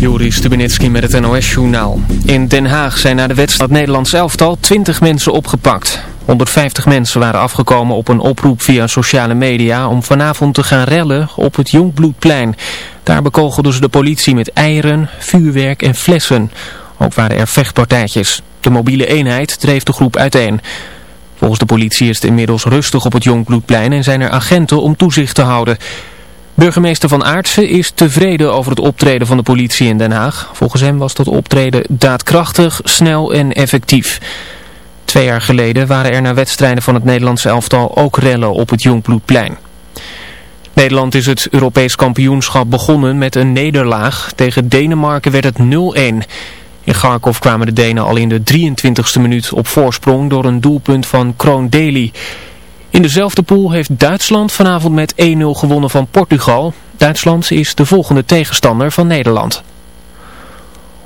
Joris Stubenitski met het NOS-journaal. In Den Haag zijn na de wedstrijd Nederlands elftal 20 mensen opgepakt. 150 mensen waren afgekomen op een oproep via sociale media om vanavond te gaan rellen op het Jongbloedplein. Daar bekogelden ze de politie met eieren, vuurwerk en flessen. Ook waren er vechtpartijtjes. De mobiele eenheid dreef de groep uiteen. Volgens de politie is het inmiddels rustig op het Jongbloedplein en zijn er agenten om toezicht te houden. Burgemeester Van Aartsen is tevreden over het optreden van de politie in Den Haag. Volgens hem was dat optreden daadkrachtig, snel en effectief. Twee jaar geleden waren er na wedstrijden van het Nederlandse elftal ook rellen op het Jongbloedplein. Nederland is het Europees kampioenschap begonnen met een nederlaag. Tegen Denemarken werd het 0-1. In Kharkov kwamen de Denen al in de 23e minuut op voorsprong door een doelpunt van Kroon Deli. In dezelfde pool heeft Duitsland vanavond met 1-0 gewonnen van Portugal. Duitsland is de volgende tegenstander van Nederland.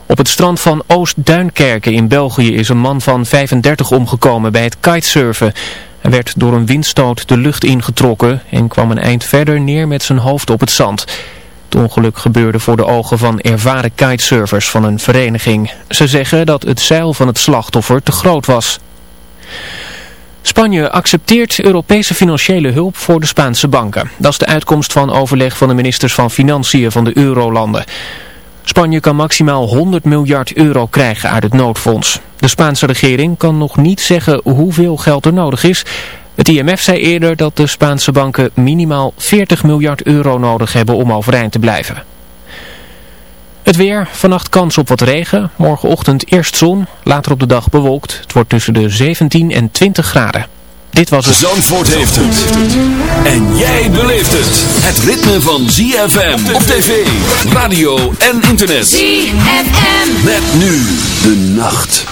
Op het strand van Oost-Duinkerken in België is een man van 35 omgekomen bij het kitesurfen. Hij werd door een windstoot de lucht ingetrokken en kwam een eind verder neer met zijn hoofd op het zand. Het ongeluk gebeurde voor de ogen van ervaren kitesurfers van een vereniging. Ze zeggen dat het zeil van het slachtoffer te groot was. Spanje accepteert Europese financiële hulp voor de Spaanse banken. Dat is de uitkomst van overleg van de ministers van Financiën van de eurolanden. Spanje kan maximaal 100 miljard euro krijgen uit het noodfonds. De Spaanse regering kan nog niet zeggen hoeveel geld er nodig is. Het IMF zei eerder dat de Spaanse banken minimaal 40 miljard euro nodig hebben om overeind te blijven. Het weer, vannacht kans op wat regen, morgenochtend eerst zon, later op de dag bewolkt. Het wordt tussen de 17 en 20 graden. Dit was het. Zandvoort heeft het. En jij beleeft het. Het ritme van ZFM op tv, radio en internet. ZFM. Met nu de nacht.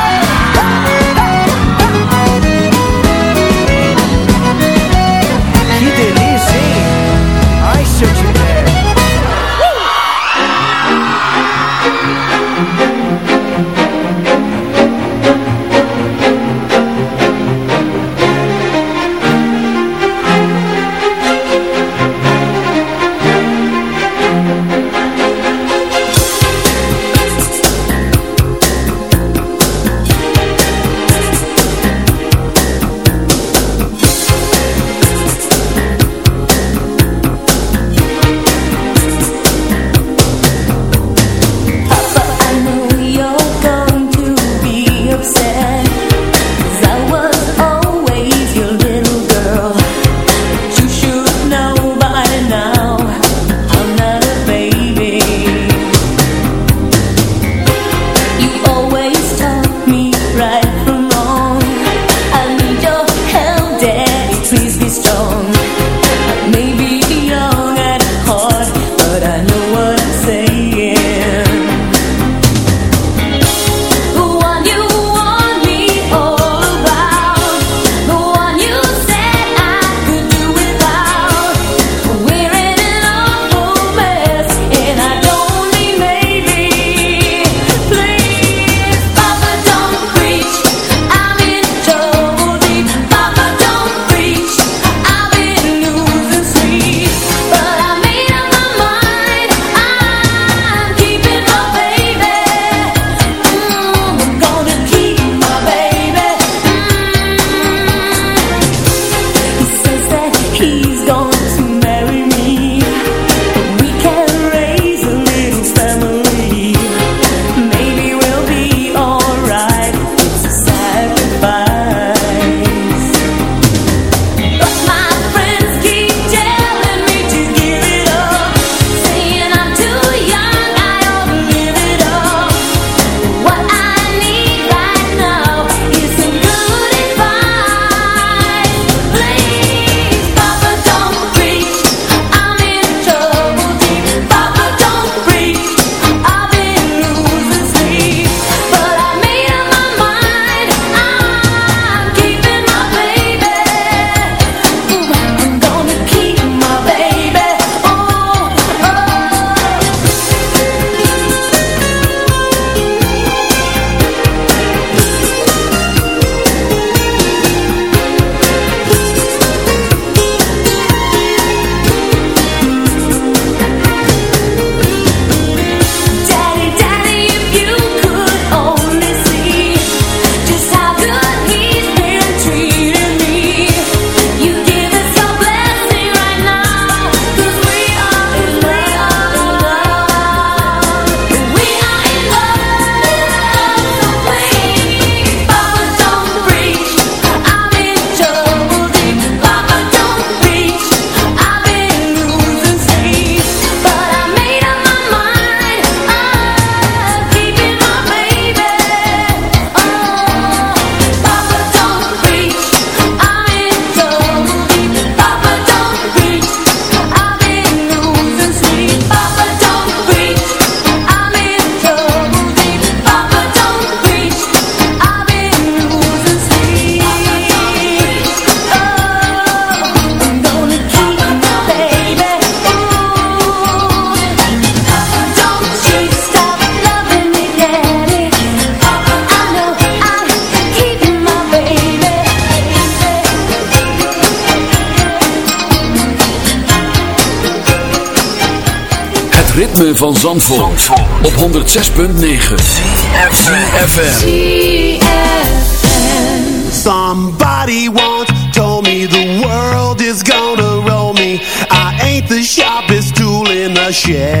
Van Zandvoort, op 106.9 CFFM Somebody once told me the world is gonna roll me. I ain't the sharpest tool in the shed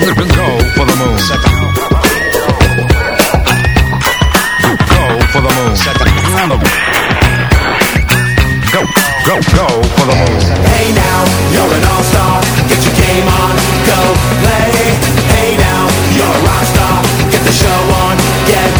Go, go for the moon. Go for the moon. Go, go, go for the moon. Hey now, you're an all-star Get your game on, go play Hey now, you're a rock star Get the show on, get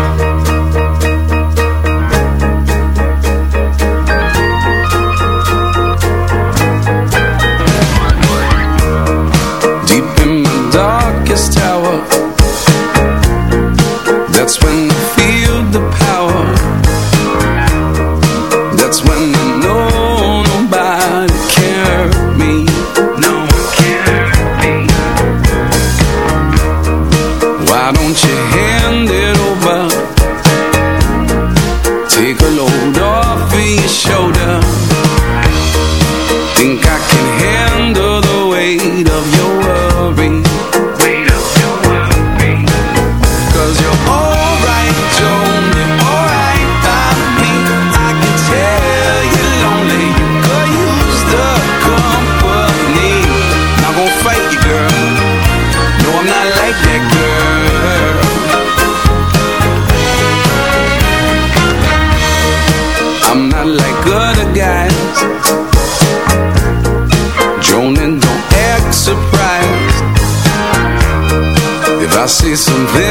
something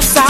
first.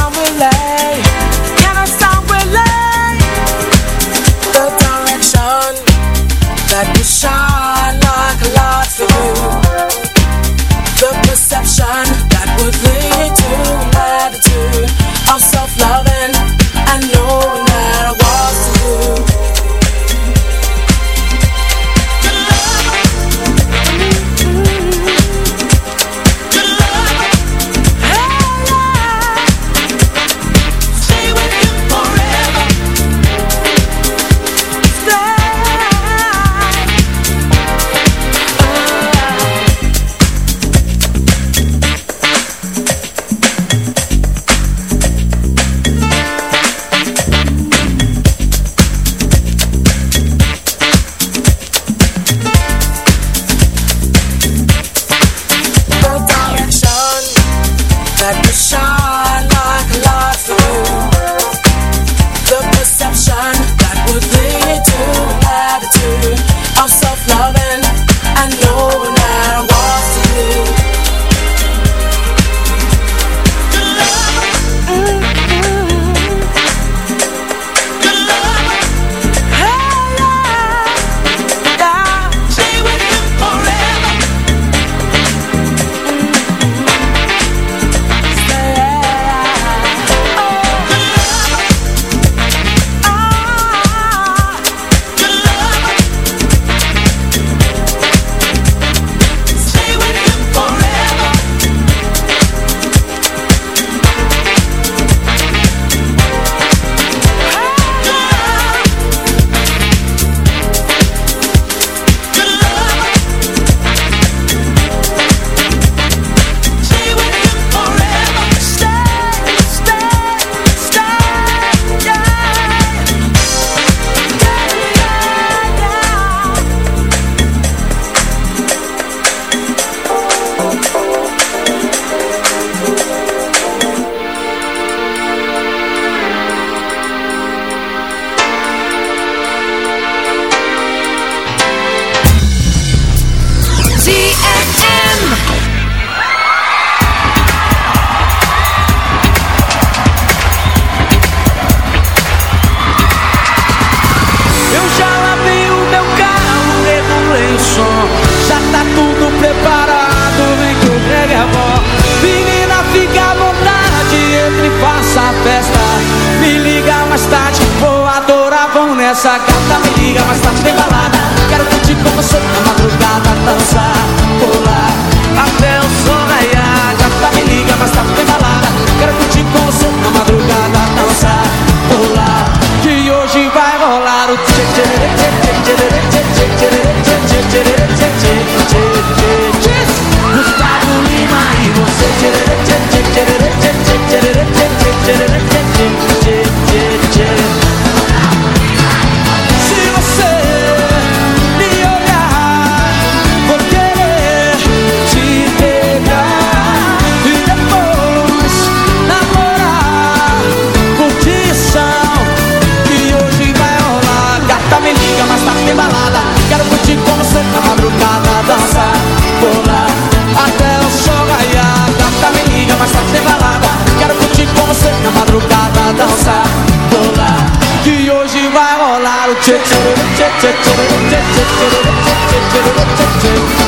tet tet tet tet tet tet tet tet tick tick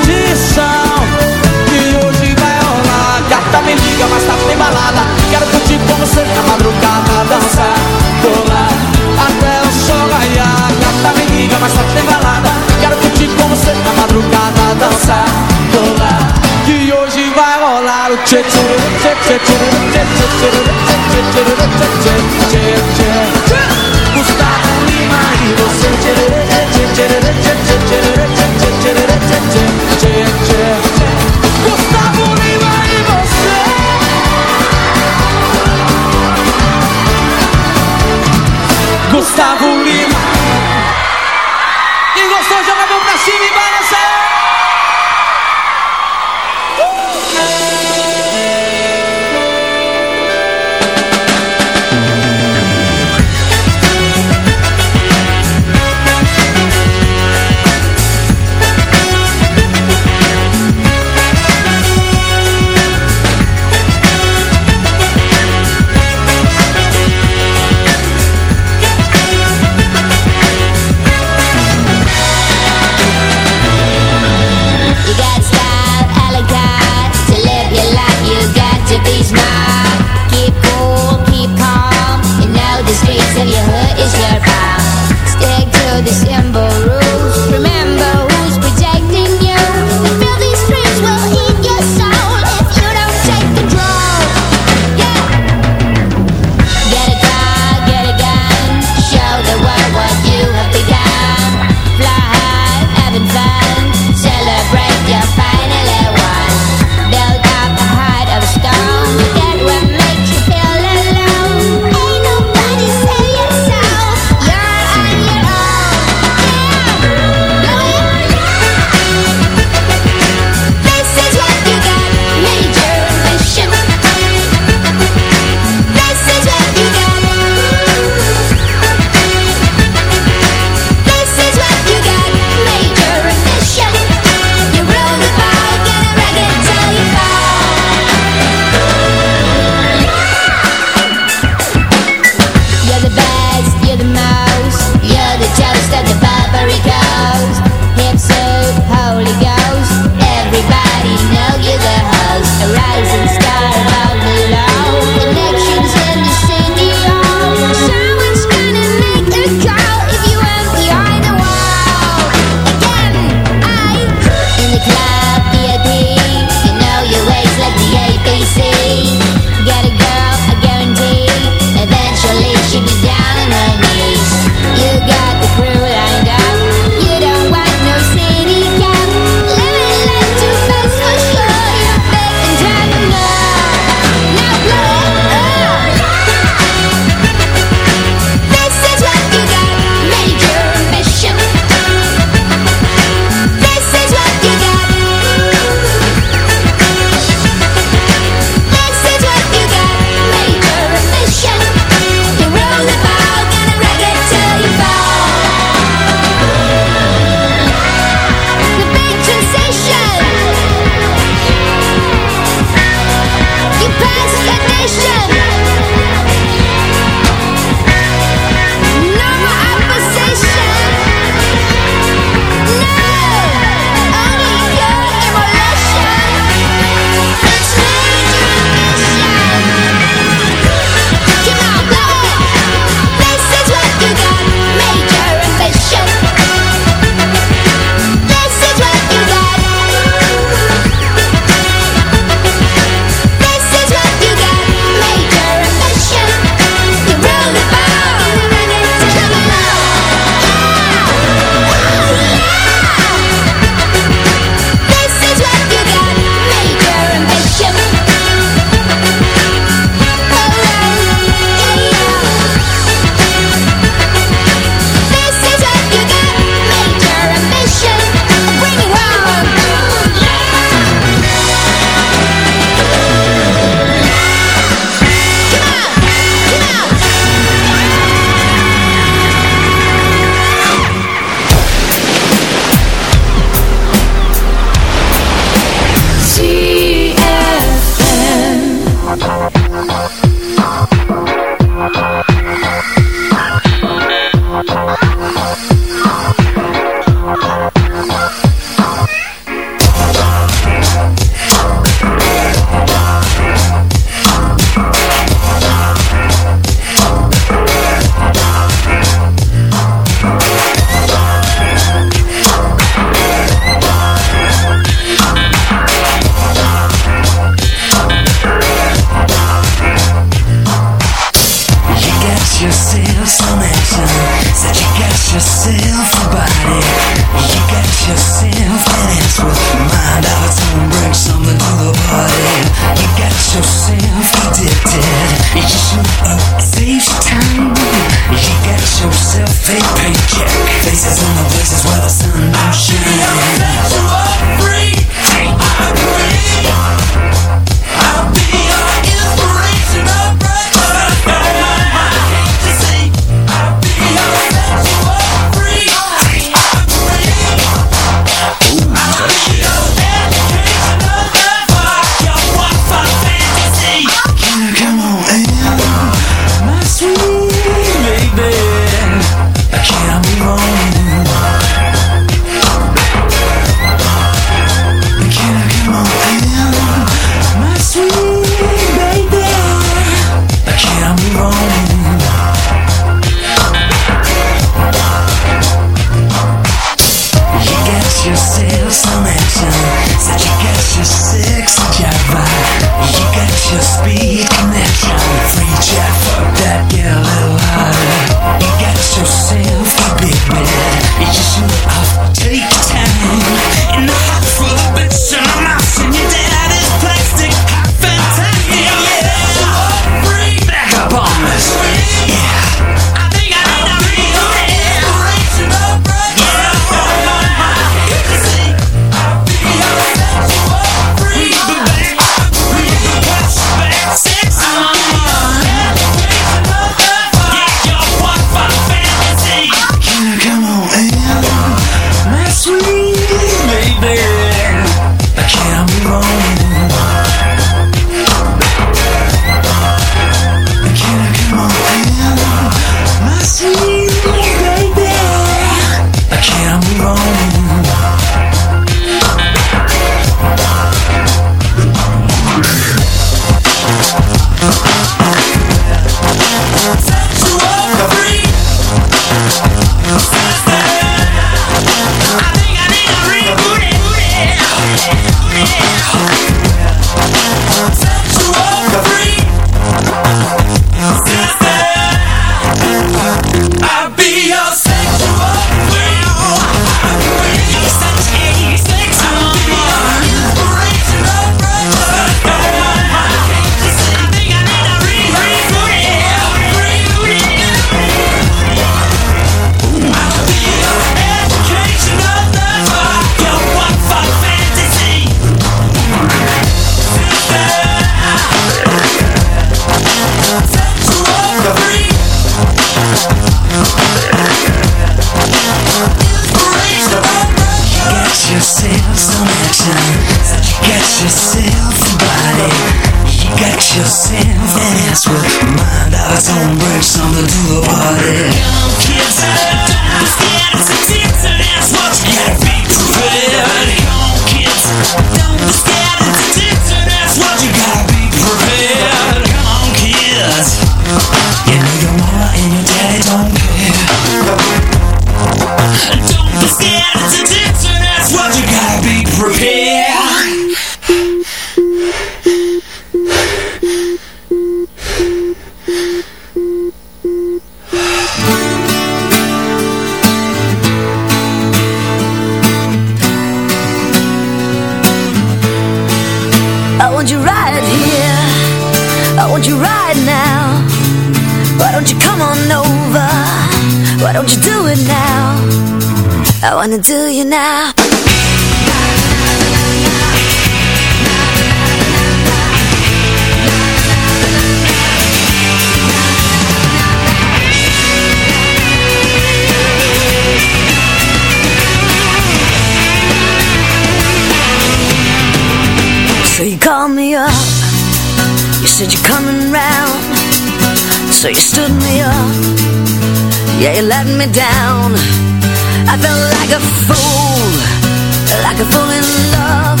to fall in love.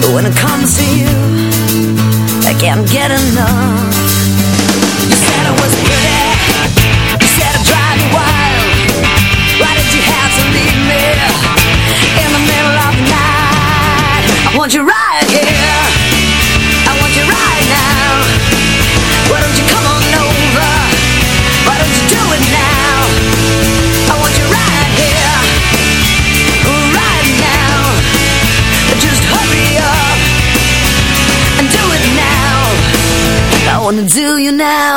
But when it comes to you I can't get enough. You said I was pretty. You said I drive you wild. Why did you have to leave me In the middle of the night? I want you right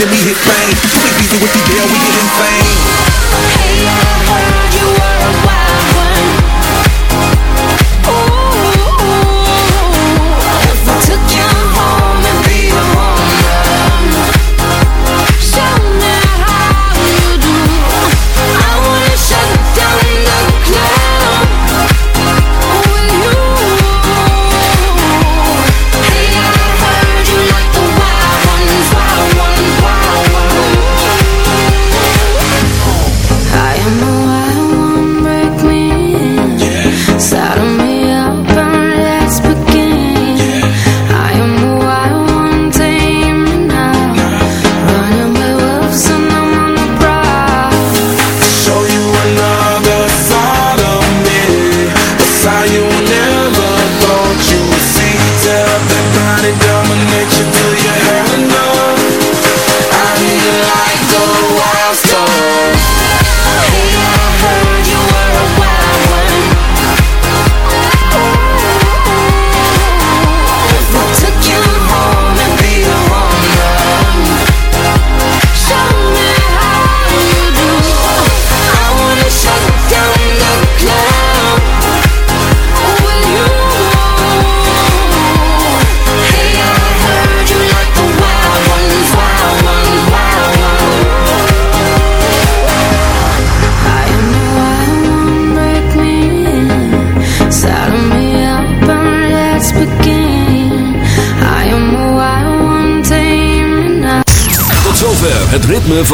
then we hit fame. Too easy with these deal, we get insane.